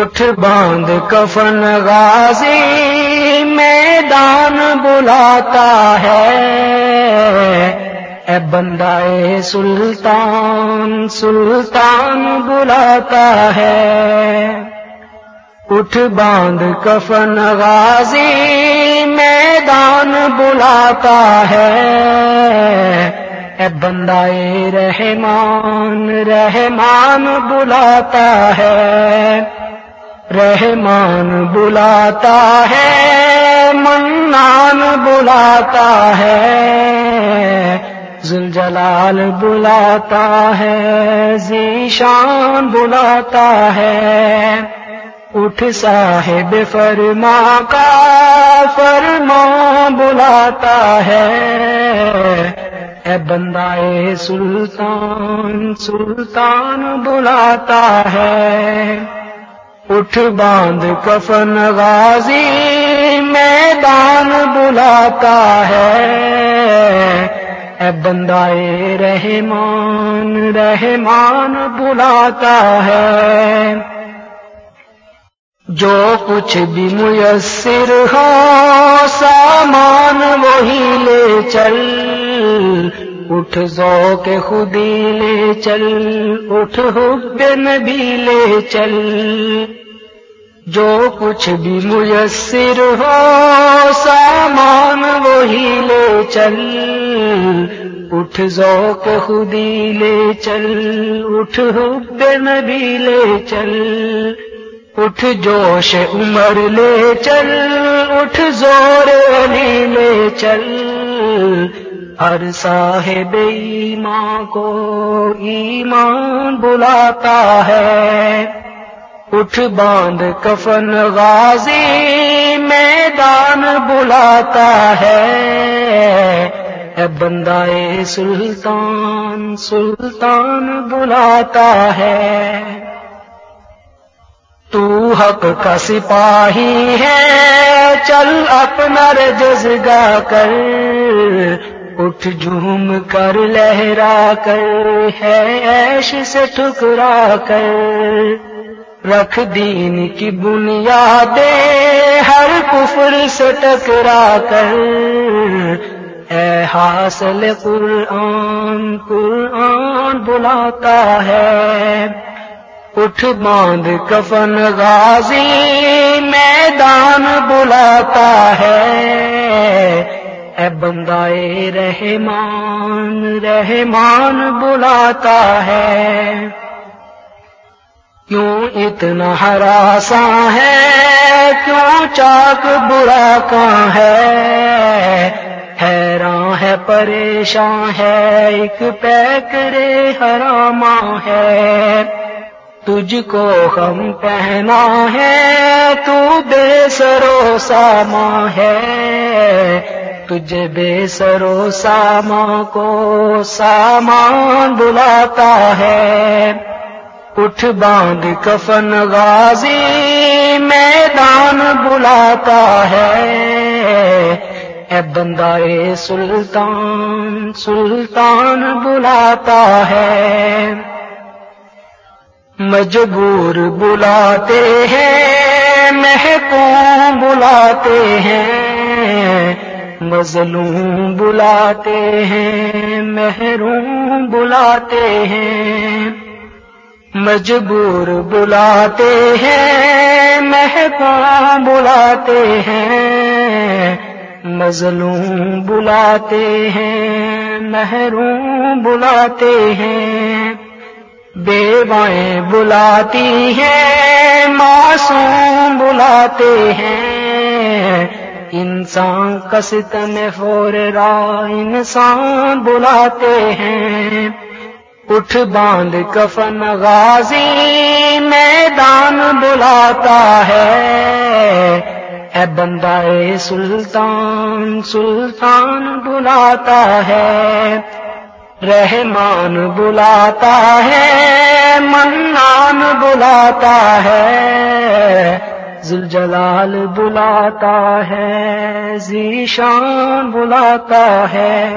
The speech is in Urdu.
اٹھ باندھ کفن غازی میدان بلاتا ہے۔ اے بندہ سلطان سلطان بلاتا ہے۔ اٹھ باندھ کفن غازی میدان بلاتا ہے۔ اے بندہ رحمان رحمان بلاتا ہے۔ رحمان بلاتا ہے، منان بلاتا ہے زلجلال بلاتا ہے ذیشان بلاتا ہے۔ اٹھ صاحب فرما کا فرما بلاتا ہے۔ اے بندہ سلطان سلطان بلاتا ہے۔ اٹھ باندھ کفن غازی، میدان بلاتا ہے۔ اے بندہ رحمان رحمان بلاتا ہے۔ جو کچھ بھی میسر ہو، سامان وہی لے چل۔ اٹھ زو کے خودی لے چل، اٹھ حب نبی لے چل۔ جو کچھ بھی میسر ہو، سامان وہی لے چل۔ اٹھ زو کے خودی لے چل، اٹھ حب نبی لے چل۔ اٹھ جوش عمر لے چل، اٹھ زور علی لے چل۔ ہر صاحب ایمان کو ایمان بلاتا ہے۔ اٹھ باندھ کفن غازی میدان بلاتا ہے۔ اے بندہ سلطان سلطان بلاتا ہے۔ تو حق کا سپاہی ہے، چل اپنا رجزگا کر۔ اٹھ جھوم کر لہرا کر، ہے ایش سے ٹھکرا کر۔ رکھ دین کی بنیادیں، ہر کفر سے ٹکرا کر۔ اے حاصل قرآن قرآن بلاتا ہے۔ اٹھ باندھ کفن غازی، میدان بلاتا ہے۔ اے بندہ رحمان رحمان بلاتا ہے۔ کیوں اتنا ہراساں ہے؟ کیوں چاک برا کہاں ہے؟ حیران ہے، پریشان ہے، ایک پیکرے حراما ہے۔ تجھ کو ہم پہنا ہے، تو بے سرو ساما ہے۔ تجھے بے سرو ساما کو سامان بلاتا ہے۔ اٹھ باندھ کفن غازی میدان بلاتا ہے۔ اے بندہ سلطان سلطان بلاتا ہے۔ مجبور بلاتے ہیں، محکوم بلاتے ہیں۔ مظلوم بلاتے ہیں، محروم بلاتے ہیں، مجبور بلاتے ہیں، محکوم بلاتے ہیں، مظلوم بلاتے ہیں، محروم بلاتے ہیں، بیوائیں بلاتی ہیں، معصوم بلاتے ہیں۔ انسان کست میں فور را انسان بلاتے ہیں۔ اٹھ باندھ کفن غازی میدان بلاتا ہے۔ اے بندہ سلطان سلطان بلاتا ہے۔ رحمان بلاتا ہے، منان بلاتا ہے۔ زلجلال بلاتا ہے ذیشان بلاتا ہے۔